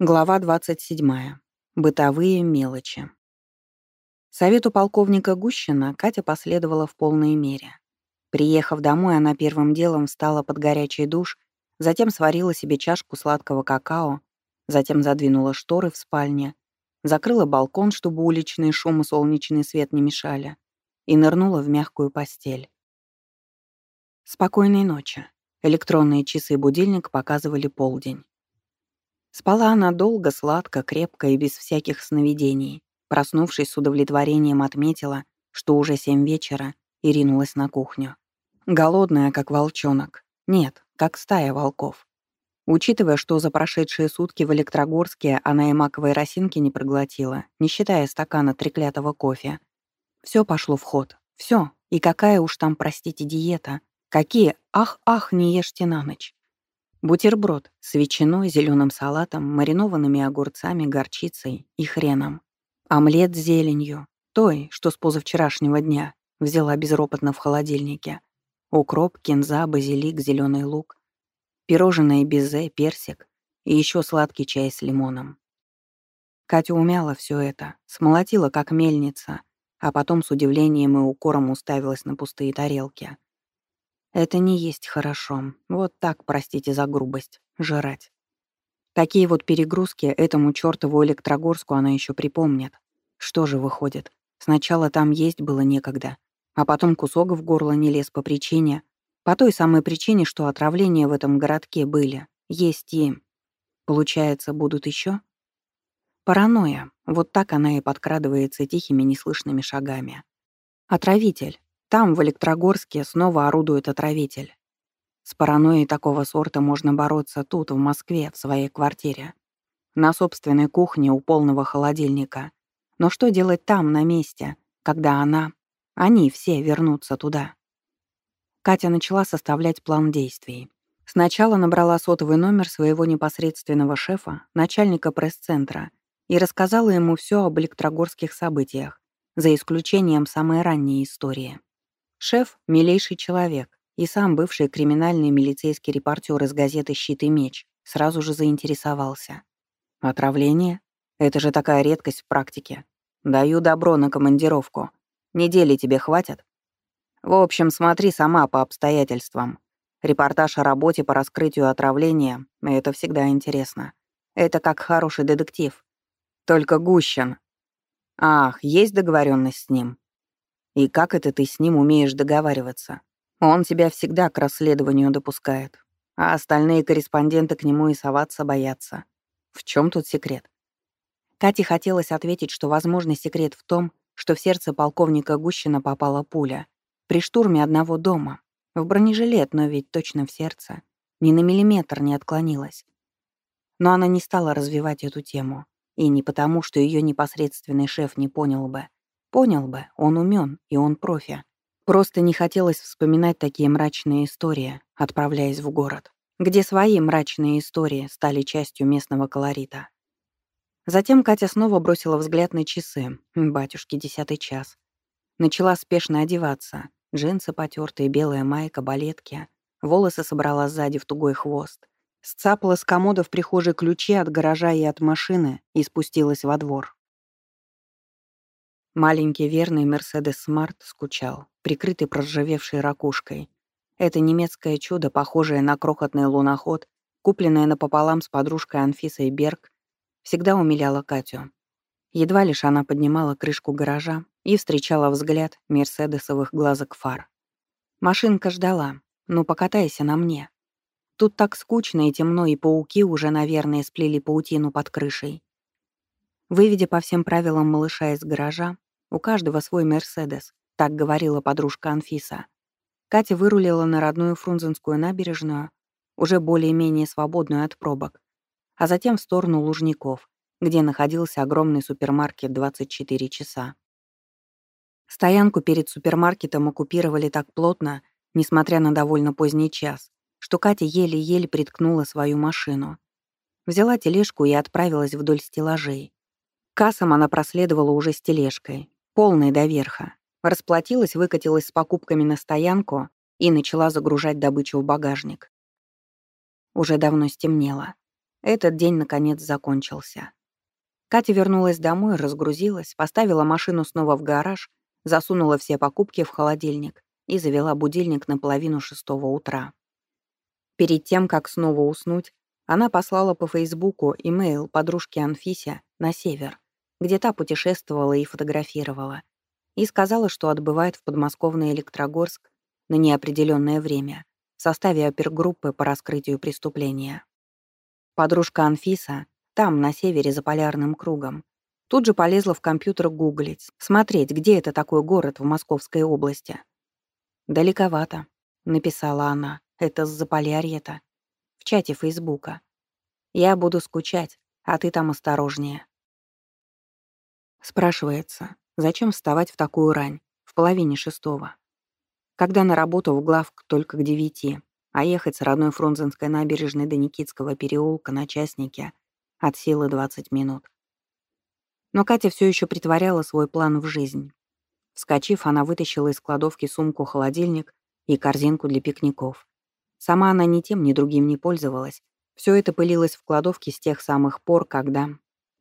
Глава 27. Бытовые мелочи. Совету полковника Гущина Катя последовала в полной мере. Приехав домой, она первым делом встала под горячий душ, затем сварила себе чашку сладкого какао, затем задвинула шторы в спальне, закрыла балкон, чтобы уличный шум и солнечный свет не мешали, и нырнула в мягкую постель. Спокойной ночи. Электронные часы и будильник показывали полдень. Спала она долго, сладко, крепко и без всяких сновидений. Проснувшись с удовлетворением, отметила, что уже семь вечера, и ринулась на кухню. Голодная, как волчонок. Нет, как стая волков. Учитывая, что за прошедшие сутки в Электрогорске она и маковой росинки не проглотила, не считая стакана треклятого кофе. Все пошло в ход. Все. И какая уж там, простите, диета. Какие «ах-ах, не ешьте на ночь». Бутерброд с ветчиной, зеленым салатом, маринованными огурцами, горчицей и хреном. Омлет с зеленью, той, что с позавчерашнего дня, взяла безропотно в холодильнике. Укроп, кинза, базилик, зеленый лук. Пирожное безе, персик и еще сладкий чай с лимоном. Катя умяла все это, смолотила как мельница, а потом с удивлением и укором уставилась на пустые тарелки. Это не есть хорошо. Вот так, простите за грубость, жрать. Такие вот перегрузки этому чёртову Электрогорску она еще припомнит. Что же выходит? Сначала там есть было некогда, а потом кусок в горло не лез по причине, по той самой причине, что отравления в этом городке были, есть и... Получается, будут еще? Паранойя. Вот так она и подкрадывается тихими неслышными шагами. Отравитель. Там, в Электрогорске, снова орудует отравитель. С паранойей такого сорта можно бороться тут, в Москве, в своей квартире. На собственной кухне у полного холодильника. Но что делать там, на месте, когда она... Они все вернутся туда? Катя начала составлять план действий. Сначала набрала сотовый номер своего непосредственного шефа, начальника пресс-центра, и рассказала ему все об электрогорских событиях, за исключением самой ранней истории. Шеф — милейший человек, и сам бывший криминальный милицейский репортер из газеты «Щит и меч» сразу же заинтересовался. «Отравление? Это же такая редкость в практике. Даю добро на командировку. Недели тебе хватит?» «В общем, смотри сама по обстоятельствам. Репортаж о работе по раскрытию отравления — это всегда интересно. Это как хороший детектив. Только Гущин. Ах, есть договоренность с ним?» И как это ты с ним умеешь договариваться? Он тебя всегда к расследованию допускает, а остальные корреспонденты к нему и соваться боятся. В чем тут секрет? Кате хотелось ответить, что, возможно, секрет в том, что в сердце полковника Гущина попала пуля. При штурме одного дома. В бронежилет, но ведь точно в сердце. Ни на миллиметр не отклонилась. Но она не стала развивать эту тему. И не потому, что ее непосредственный шеф не понял бы, Понял бы, он умен, и он профи. Просто не хотелось вспоминать такие мрачные истории, отправляясь в город, где свои мрачные истории стали частью местного колорита. Затем Катя снова бросила взгляд на часы. Батюшки, десятый час. Начала спешно одеваться. Джинсы потертые, белая майка, балетки. Волосы собрала сзади в тугой хвост. Сцапала с комода в прихожей ключи от гаража и от машины и спустилась во двор. Маленький верный Мерседес Смарт скучал, прикрытый проржавевшей ракушкой. Это немецкое чудо, похожее на крохотный луноход, купленное напополам с подружкой Анфисой Берг, всегда умиляло Катю. Едва лишь она поднимала крышку гаража и встречала взгляд мерседесовых глазок фар. Машинка ждала. «Ну, покатайся на мне». Тут так скучно и темно, и пауки уже, наверное, сплели паутину под крышей. Выведя по всем правилам малыша из гаража, у каждого свой «Мерседес», так говорила подружка Анфиса. Катя вырулила на родную Фрунзенскую набережную, уже более-менее свободную от пробок, а затем в сторону Лужников, где находился огромный супермаркет 24 часа. Стоянку перед супермаркетом оккупировали так плотно, несмотря на довольно поздний час, что Катя еле-еле приткнула свою машину. Взяла тележку и отправилась вдоль стеллажей. Кассам она проследовала уже с тележкой, полной до верха. Расплатилась, выкатилась с покупками на стоянку и начала загружать добычу в багажник. Уже давно стемнело. Этот день, наконец, закончился. Катя вернулась домой, разгрузилась, поставила машину снова в гараж, засунула все покупки в холодильник и завела будильник на половину шестого утра. Перед тем, как снова уснуть, она послала по Фейсбуку имейл подружке Анфисе на север, где та путешествовала и фотографировала, и сказала, что отбывает в подмосковный Электрогорск на неопределенное время в составе опергруппы по раскрытию преступления. Подружка Анфиса там, на севере, за полярным кругом. Тут же полезла в компьютер гуглить, смотреть, где это такой город в Московской области. «Далековато», — написала она, — «это с Заполярья-то». В чате Фейсбука. «Я буду скучать, а ты там осторожнее». Спрашивается, зачем вставать в такую рань, в половине шестого? Когда на работу в главк только к девяти, а ехать с родной Фрунзенской набережной до Никитского переулка на частнике от силы 20 минут. Но Катя все еще притворяла свой план в жизнь. Вскочив, она вытащила из кладовки сумку-холодильник и корзинку для пикников. Сама она ни тем, ни другим не пользовалась. Все это пылилось в кладовке с тех самых пор, когда...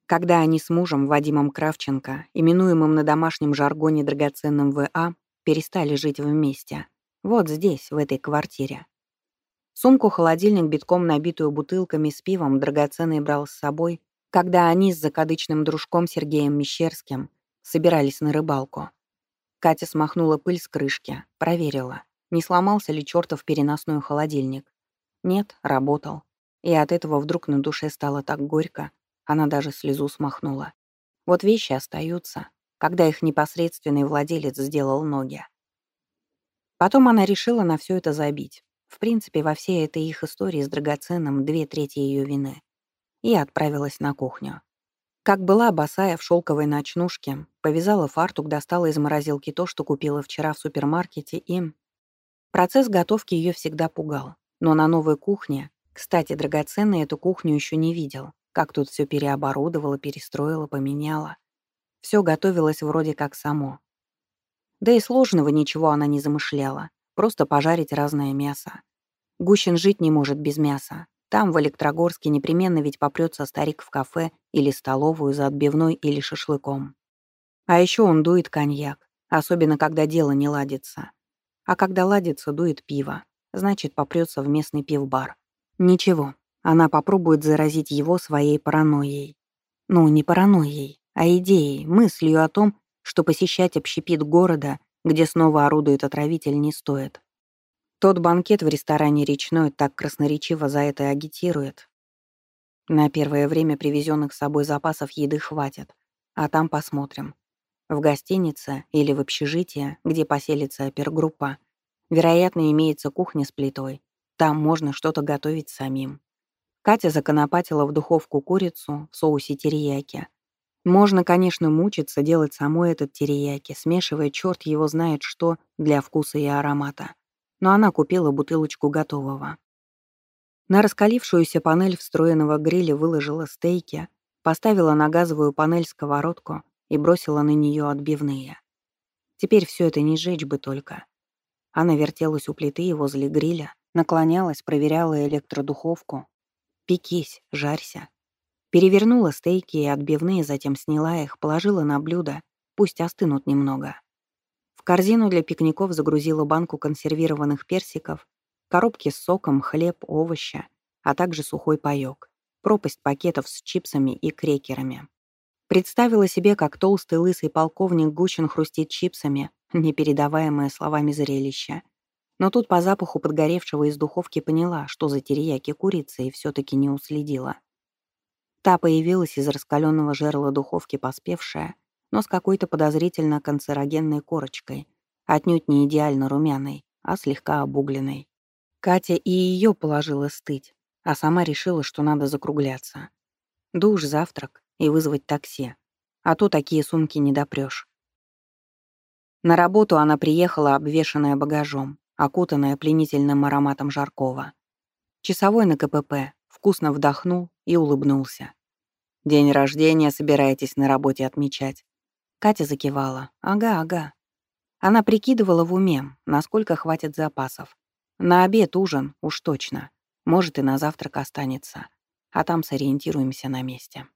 Когда они с мужем, Вадимом Кравченко, именуемым на домашнем жаргоне драгоценным ВА, перестали жить вместе. Вот здесь, в этой квартире. Сумку-холодильник, битком набитую бутылками с пивом, драгоценный брал с собой, когда они с закадычным дружком Сергеем Мещерским собирались на рыбалку. Катя смахнула пыль с крышки, проверила, не сломался ли чертов переносной холодильник. Нет, работал. И от этого вдруг на душе стало так горько, она даже слезу смахнула. Вот вещи остаются, когда их непосредственный владелец сделал ноги. Потом она решила на все это забить. В принципе, во всей этой их истории с драгоценным две трети ее вины. И отправилась на кухню. Как была босая в шелковой ночнушке, повязала фартук, достала из морозилки то, что купила вчера в супермаркете, и... Процесс готовки ее всегда пугал. Но на новой кухне, кстати, драгоценный эту кухню еще не видел, как тут все переоборудовала, перестроила, поменяла. Все готовилось вроде как само. Да и сложного ничего она не замышляла. Просто пожарить разное мясо. Гущин жить не может без мяса. Там, в Электрогорске, непременно ведь попрется старик в кафе или столовую за отбивной или шашлыком. А еще он дует коньяк, особенно когда дело не ладится. А когда ладится, дует пиво. Значит, попрется в местный пивбар. Ничего, она попробует заразить его своей паранойей. Ну, не паранойей, а идеей, мыслью о том, что посещать общепит города где снова орудует отравитель, не стоит. Тот банкет в ресторане «Речной» так красноречиво за это агитирует. На первое время привезенных с собой запасов еды хватит, а там посмотрим. В гостинице или в общежитии, где поселится опергруппа, вероятно, имеется кухня с плитой. Там можно что-то готовить самим. Катя законопатила в духовку курицу в соусе терияки, можно, конечно, мучиться, делать самой этот терияки, смешивая черт его знает что для вкуса и аромата. Но она купила бутылочку готового. На раскалившуюся панель встроенного гриля выложила стейки, поставила на газовую панель сковородку и бросила на нее отбивные. Теперь все это не сжечь бы только. Она вертелась у плиты и возле гриля, наклонялась, проверяла электродуховку. Пекись, жарься. Перевернула стейки и отбивные, затем сняла их, положила на блюдо, пусть остынут немного. В корзину для пикников загрузила банку консервированных персиков, коробки с соком, хлеб, овощи, а также сухой паёк, пропасть пакетов с чипсами и крекерами. Представила себе, как толстый лысый полковник Гучин хрустит чипсами, непередаваемое словами зрелище. Но тут по запаху подгоревшего из духовки поняла, что за терияки курицы, и все таки не уследила. Та появилась из раскаленного жерла духовки поспевшая, но с какой-то подозрительно канцерогенной корочкой, отнюдь не идеально румяной, а слегка обугленной. Катя и ее положила стыть, а сама решила, что надо закругляться. Душ, завтрак и вызвать такси. А то такие сумки не допрёшь. На работу она приехала, обвешанная багажом, окутанная пленительным ароматом жаркого. Часовой на КПП вкусно вдохнул и улыбнулся. День рождения собираетесь на работе отмечать?» Катя закивала. «Ага, ага». Она прикидывала в уме, насколько хватит запасов. На обед, ужин, уж точно. Может, и на завтрак останется. а там сориентируемся на месте.